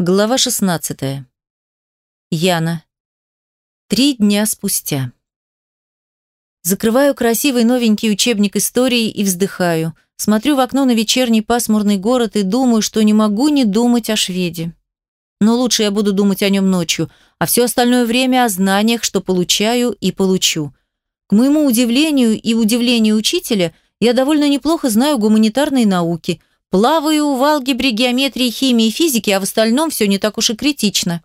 Глава 16. Яна. Три дня спустя. Закрываю красивый новенький учебник истории и вздыхаю. Смотрю в окно на вечерний пасмурный город и думаю, что не могу не думать о шведе. Но лучше я буду думать о нем ночью, а все остальное время о знаниях, что получаю и получу. К моему удивлению и удивлению учителя, я довольно неплохо знаю гуманитарные науки – Плаваю в алгебре, геометрии, химии и физике, а в остальном все не так уж и критично.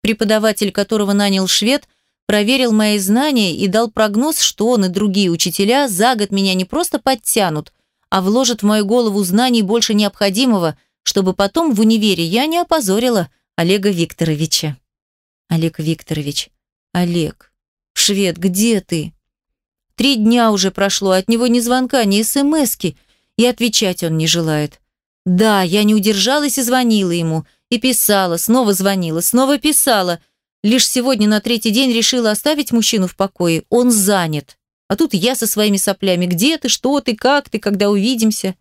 Преподаватель, которого нанял швед, проверил мои знания и дал прогноз, что он и другие учителя за год меня не просто подтянут, а вложат в мою голову знаний больше необходимого, чтобы потом в универе я не опозорила Олега Викторовича. Олег Викторович. Олег. Швед, где ты? Три дня уже прошло, от него ни звонка, ни смски, и отвечать он не желает. Да, я не удержалась и звонила ему. И писала, снова звонила, снова писала. Лишь сегодня на третий день решила оставить мужчину в покое. Он занят. А тут я со своими соплями. Где ты, что ты, как ты, когда увидимся?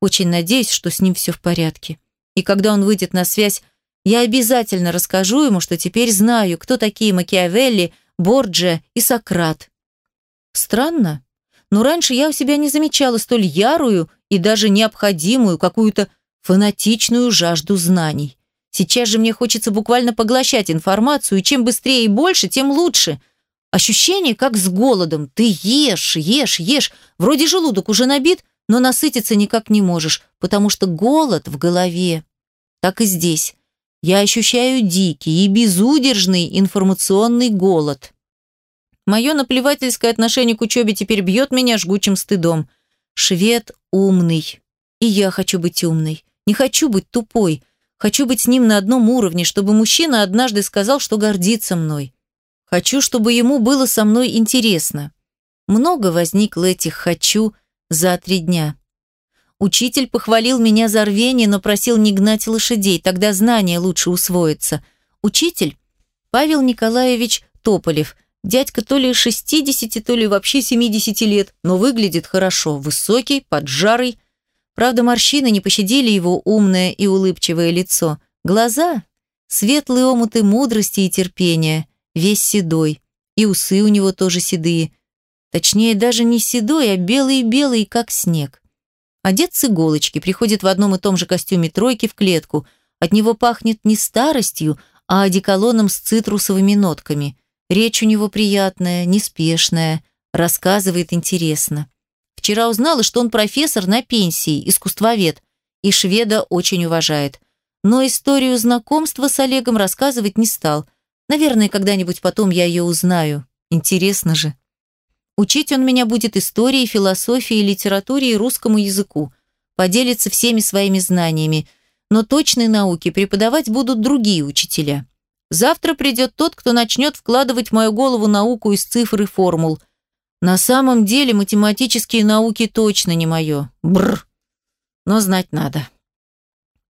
Очень надеюсь, что с ним все в порядке. И когда он выйдет на связь, я обязательно расскажу ему, что теперь знаю, кто такие Макиавелли, Борджиа и Сократ. Странно, но раньше я у себя не замечала столь ярую и даже необходимую какую-то фанатичную жажду знаний. Сейчас же мне хочется буквально поглощать информацию, и чем быстрее и больше, тем лучше. Ощущение как с голодом. Ты ешь, ешь, ешь. Вроде желудок уже набит, но насытиться никак не можешь, потому что голод в голове. Так и здесь. Я ощущаю дикий и безудержный информационный голод. Мое наплевательское отношение к учебе теперь бьет меня жгучим стыдом. Швед умный. И я хочу быть умной. Не хочу быть тупой. Хочу быть с ним на одном уровне, чтобы мужчина однажды сказал, что гордится мной. Хочу, чтобы ему было со мной интересно. Много возникло этих «хочу» за три дня. Учитель похвалил меня за рвение, но просил не гнать лошадей, тогда знания лучше усвоятся. Учитель Павел Николаевич Тополев – Дядька то ли 60, то ли вообще 70 лет, но выглядит хорошо, высокий, поджарый. Правда, морщины не пощадили его умное и улыбчивое лицо. Глаза – светлые омуты мудрости и терпения, весь седой. И усы у него тоже седые. Точнее, даже не седой, а белый-белый, как снег. Одет с иголочки, приходит в одном и том же костюме тройки в клетку. От него пахнет не старостью, а одеколоном с цитрусовыми нотками – Речь у него приятная, неспешная, рассказывает интересно. Вчера узнала, что он профессор на пенсии, искусствовед, и шведа очень уважает. Но историю знакомства с Олегом рассказывать не стал. Наверное, когда-нибудь потом я ее узнаю. Интересно же. Учить он меня будет истории, философии, литературе и русскому языку. Поделится всеми своими знаниями. Но точные науки преподавать будут другие учителя. Завтра придет тот, кто начнет вкладывать в мою голову науку из цифр и формул. На самом деле математические науки точно не мое. Бррр. Но знать надо.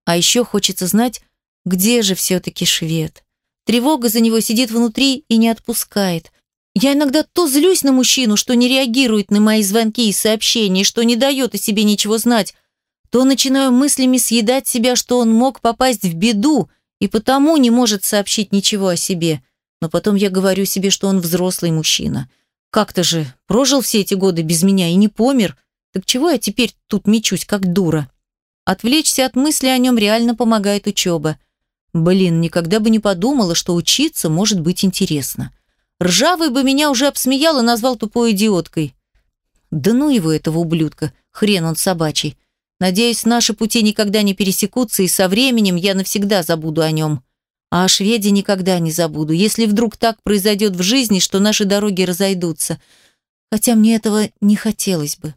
А еще хочется знать, где же все-таки швед. Тревога за него сидит внутри и не отпускает. Я иногда то злюсь на мужчину, что не реагирует на мои звонки и сообщения, что не дает о себе ничего знать, то начинаю мыслями съедать себя, что он мог попасть в беду, и потому не может сообщить ничего о себе. Но потом я говорю себе, что он взрослый мужчина. Как-то же прожил все эти годы без меня и не помер. Так чего я теперь тут мечусь, как дура? Отвлечься от мысли о нем реально помогает учеба. Блин, никогда бы не подумала, что учиться может быть интересно. Ржавый бы меня уже обсмеял и назвал тупой идиоткой. Да ну его, этого ублюдка, хрен он собачий. Надеюсь, наши пути никогда не пересекутся, и со временем я навсегда забуду о нем. А о шведе никогда не забуду, если вдруг так произойдет в жизни, что наши дороги разойдутся. Хотя мне этого не хотелось бы.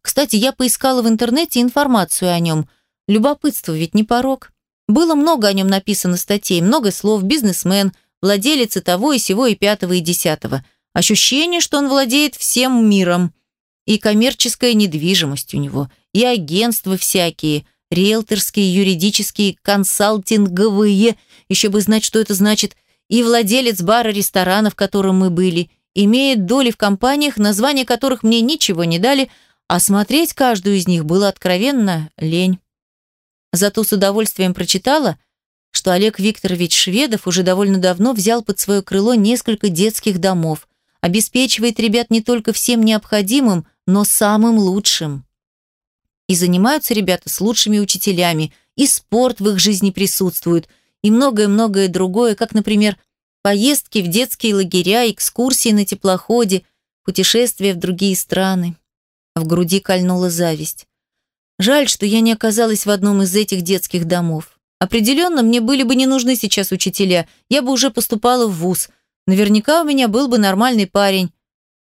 Кстати, я поискала в интернете информацию о нем. Любопытство ведь не порог. Было много о нем написано статей, много слов, бизнесмен, владелец и того, и сего, и пятого, и десятого. Ощущение, что он владеет всем миром. И коммерческая недвижимость у него – и агентства всякие, риэлторские, юридические, консалтинговые, еще бы знать, что это значит, и владелец бара-ресторана, в котором мы были, имеет доли в компаниях, названия которых мне ничего не дали, а смотреть каждую из них было откровенно лень. Зато с удовольствием прочитала, что Олег Викторович Шведов уже довольно давно взял под свое крыло несколько детских домов, обеспечивает ребят не только всем необходимым, но самым лучшим. И занимаются ребята с лучшими учителями, и спорт в их жизни присутствует, и многое-многое другое, как, например, поездки в детские лагеря, экскурсии на теплоходе, путешествия в другие страны. В груди кольнула зависть. Жаль, что я не оказалась в одном из этих детских домов. Определенно, мне были бы не нужны сейчас учителя, я бы уже поступала в вуз. Наверняка у меня был бы нормальный парень.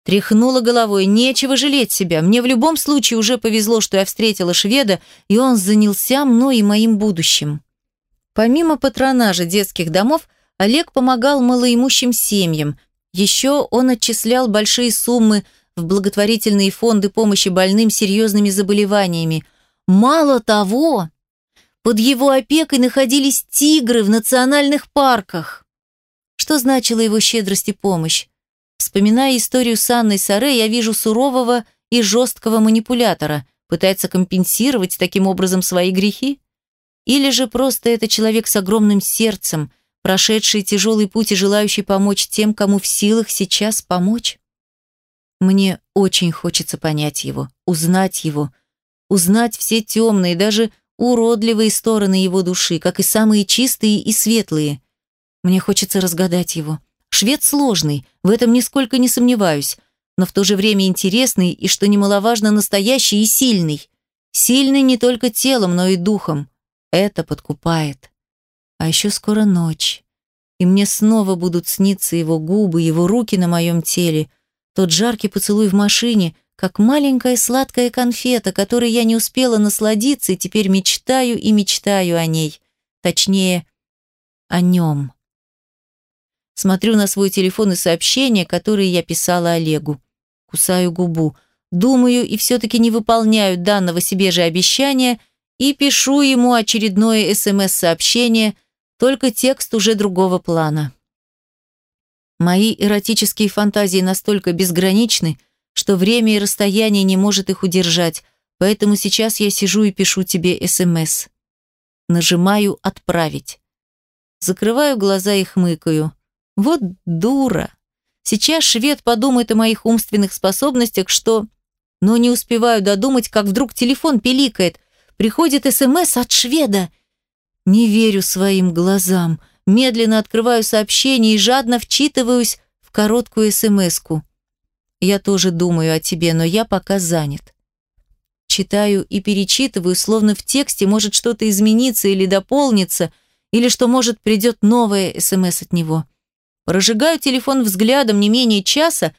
Тряхнула головой, нечего жалеть себя. Мне в любом случае уже повезло, что я встретила шведа, и он занялся мной и моим будущим. Помимо патронажа детских домов, Олег помогал малоимущим семьям. Еще он отчислял большие суммы в благотворительные фонды помощи больным серьезными заболеваниями. Мало того, под его опекой находились тигры в национальных парках. Что значила его щедрость и помощь? Вспоминая историю с Анной Саре, я вижу сурового и жесткого манипулятора, пытается компенсировать таким образом свои грехи? Или же просто это человек с огромным сердцем, прошедший тяжелый путь и желающий помочь тем, кому в силах сейчас помочь? Мне очень хочется понять его, узнать его, узнать все темные, даже уродливые стороны его души, как и самые чистые и светлые. Мне хочется разгадать его. Швед сложный, в этом нисколько не сомневаюсь, но в то же время интересный и, что немаловажно, настоящий и сильный. Сильный не только телом, но и духом. Это подкупает. А еще скоро ночь. И мне снова будут сниться его губы, его руки на моем теле, тот жаркий поцелуй в машине, как маленькая сладкая конфета, которой я не успела насладиться и теперь мечтаю и мечтаю о ней. Точнее, о нем. Смотрю на свой телефон и сообщения, которые я писала Олегу. Кусаю губу. Думаю и все-таки не выполняю данного себе же обещания и пишу ему очередное СМС-сообщение, только текст уже другого плана. Мои эротические фантазии настолько безграничны, что время и расстояние не может их удержать, поэтому сейчас я сижу и пишу тебе СМС. Нажимаю «Отправить». Закрываю глаза и хмыкаю. Вот дура. Сейчас швед подумает о моих умственных способностях, что... Но не успеваю додумать, как вдруг телефон пиликает. Приходит СМС от шведа. Не верю своим глазам медленно открываю сообщение и жадно вчитываюсь в короткую смс-ку. «Я тоже думаю о тебе, но я пока занят». Читаю и перечитываю, словно в тексте может что-то измениться или дополниться, или что, может, придет новая СМС от него. Прожигаю телефон взглядом не менее часа,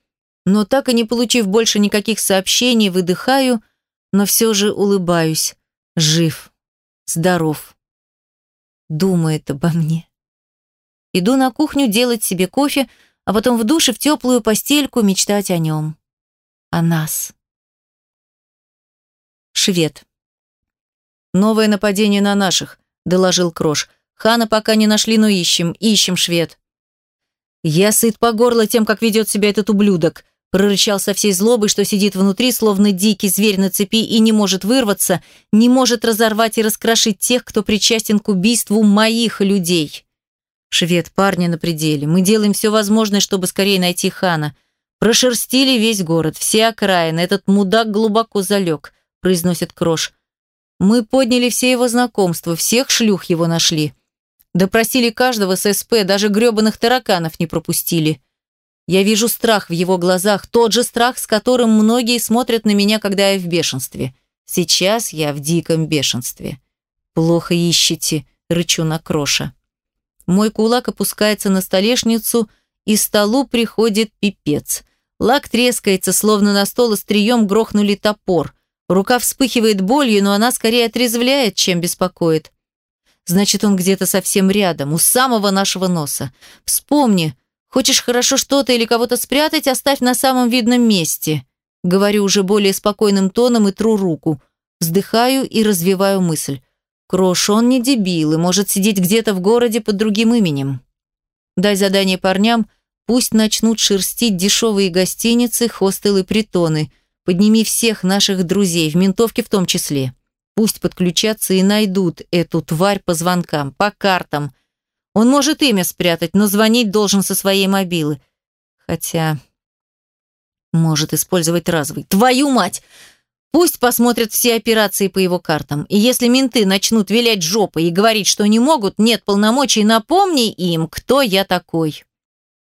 но так и не получив больше никаких сообщений, выдыхаю, но все же улыбаюсь. Жив, здоров, думает обо мне. Иду на кухню делать себе кофе, а потом в душе в теплую постельку мечтать о нем. О нас. Швед. «Новое нападение на наших», – доложил Крош. «Хана пока не нашли, но ищем, ищем, швед». «Я сыт по горло тем, как ведет себя этот ублюдок», – прорычал со всей злобой, что сидит внутри, словно дикий зверь на цепи и не может вырваться, не может разорвать и раскрошить тех, кто причастен к убийству моих людей. Швед, парни на пределе. Мы делаем все возможное, чтобы скорее найти хана. Прошерстили весь город, все окраины. Этот мудак глубоко залег, произносит Крош. Мы подняли все его знакомства, всех шлюх его нашли. Допросили каждого с СП, даже гребаных тараканов не пропустили. Я вижу страх в его глазах, тот же страх, с которым многие смотрят на меня, когда я в бешенстве. Сейчас я в диком бешенстве. Плохо ищете, рычу на Кроша. Мой кулак опускается на столешницу, и столу приходит пипец. Лак трескается, словно на стол острием грохнули топор. Рука вспыхивает болью, но она скорее отрезвляет, чем беспокоит. Значит, он где-то совсем рядом, у самого нашего носа. Вспомни, хочешь хорошо что-то или кого-то спрятать, оставь на самом видном месте. Говорю уже более спокойным тоном и тру руку. Вздыхаю и развиваю мысль. Крош, он не дебил и может сидеть где-то в городе под другим именем. Дай задание парням, пусть начнут шерстить дешевые гостиницы, хостелы, притоны. Подними всех наших друзей, в ментовке в том числе. Пусть подключатся и найдут эту тварь по звонкам, по картам. Он может имя спрятать, но звонить должен со своей мобилы. Хотя... Может использовать разовый. Твою мать! Пусть посмотрят все операции по его картам. И если менты начнут вилять жопой и говорить, что не могут, нет полномочий, напомни им, кто я такой.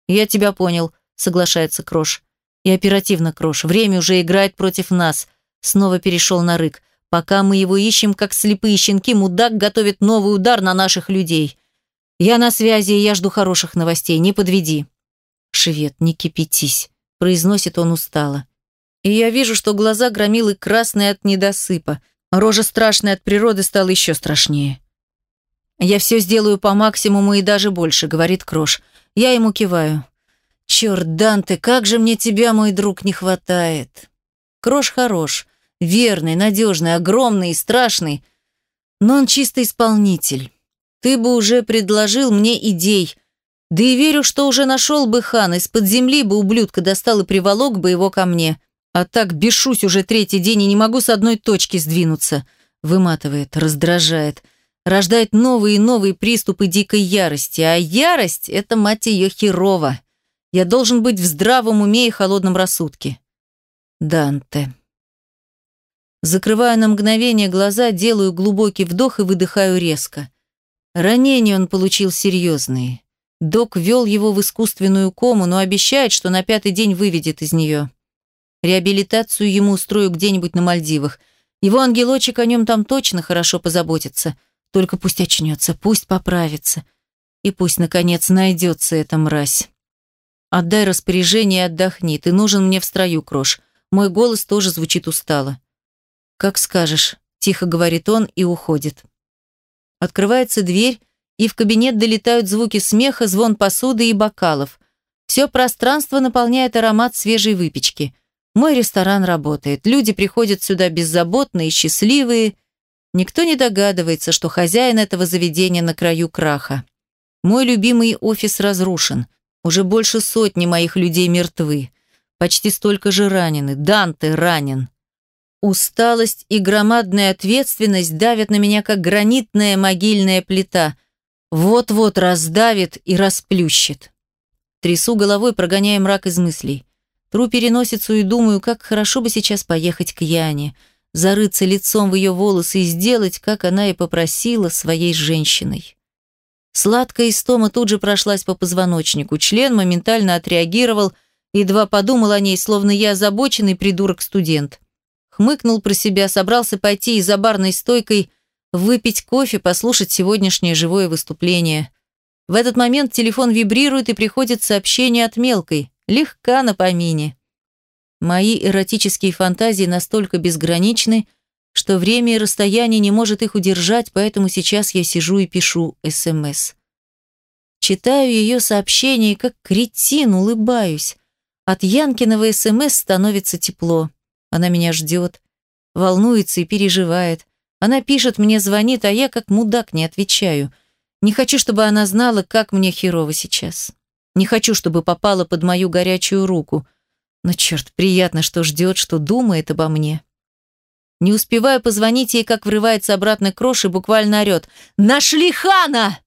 Я тебя понял, соглашается Крош. И оперативно, Крош. Время уже играет против нас. Снова перешел на рык. Пока мы его ищем, как слепые щенки, мудак готовит новый удар на наших людей. Я на связи, я жду хороших новостей. Не подведи. Швед, не кипятись, произносит он устало. И я вижу, что глаза громилы красные от недосыпа. Рожа страшная от природы стала еще страшнее. «Я все сделаю по максимуму и даже больше», — говорит Крош. Я ему киваю. «Черт, Данте, как же мне тебя, мой друг, не хватает!» Крош хорош, верный, надежный, огромный и страшный, но он чисто исполнитель. Ты бы уже предложил мне идей, да и верю, что уже нашел бы хан, из-под земли бы ублюдка достал и приволок бы его ко мне. А так бешусь уже третий день и не могу с одной точки сдвинуться. Выматывает, раздражает, рождает новые и новые приступы дикой ярости. А ярость – это, мать ее, херова. Я должен быть в здравом уме и холодном рассудке. Данте. Закрываю на мгновение глаза, делаю глубокий вдох и выдыхаю резко. Ранения он получил серьезные. Док вел его в искусственную кому, но обещает, что на пятый день выведет из нее. Реабилитацию ему устрою где-нибудь на Мальдивах. Его ангелочек о нем там точно хорошо позаботится. Только пусть очнется, пусть поправится. И пусть, наконец, найдется эта мразь. Отдай распоряжение и отдохни. Ты нужен мне в строю, Крош. Мой голос тоже звучит устало. Как скажешь, тихо говорит он и уходит. Открывается дверь, и в кабинет долетают звуки смеха, звон посуды и бокалов. Все пространство наполняет аромат свежей выпечки. Мой ресторан работает, люди приходят сюда беззаботные счастливые. Никто не догадывается, что хозяин этого заведения на краю краха. Мой любимый офис разрушен. Уже больше сотни моих людей мертвы. Почти столько же ранены. Данте ранен. Усталость и громадная ответственность давят на меня, как гранитная могильная плита. Вот-вот раздавит и расплющит. Трясу головой, прогоняя мрак из мыслей. Тру переносицу и думаю, как хорошо бы сейчас поехать к Яне, зарыться лицом в ее волосы и сделать, как она и попросила, своей женщиной. Сладкая истома тут же прошлась по позвоночнику. Член моментально отреагировал, едва подумал о ней, словно я озабоченный придурок-студент. Хмыкнул про себя, собрался пойти и за барной стойкой выпить кофе, послушать сегодняшнее живое выступление. В этот момент телефон вибрирует и приходит сообщение от мелкой. Легка на помине. Мои эротические фантазии настолько безграничны, что время и расстояние не может их удержать, поэтому сейчас я сижу и пишу СМС. Читаю ее сообщение, как кретин, улыбаюсь. От Янкиного СМС становится тепло. Она меня ждет, волнуется и переживает. Она пишет, мне звонит, а я как мудак не отвечаю. Не хочу, чтобы она знала, как мне херово сейчас. Не хочу, чтобы попала под мою горячую руку. Но черт, приятно, что ждет, что думает обо мне. Не успеваю позвонить ей, как врывается обратно крош и буквально орет. «Нашли хана!»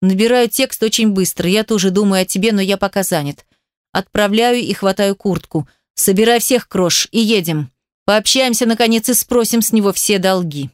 Набираю текст очень быстро. Я тоже думаю о тебе, но я пока занят. Отправляю и хватаю куртку. Собирай всех, крош, и едем. Пообщаемся, наконец, и спросим с него все долги.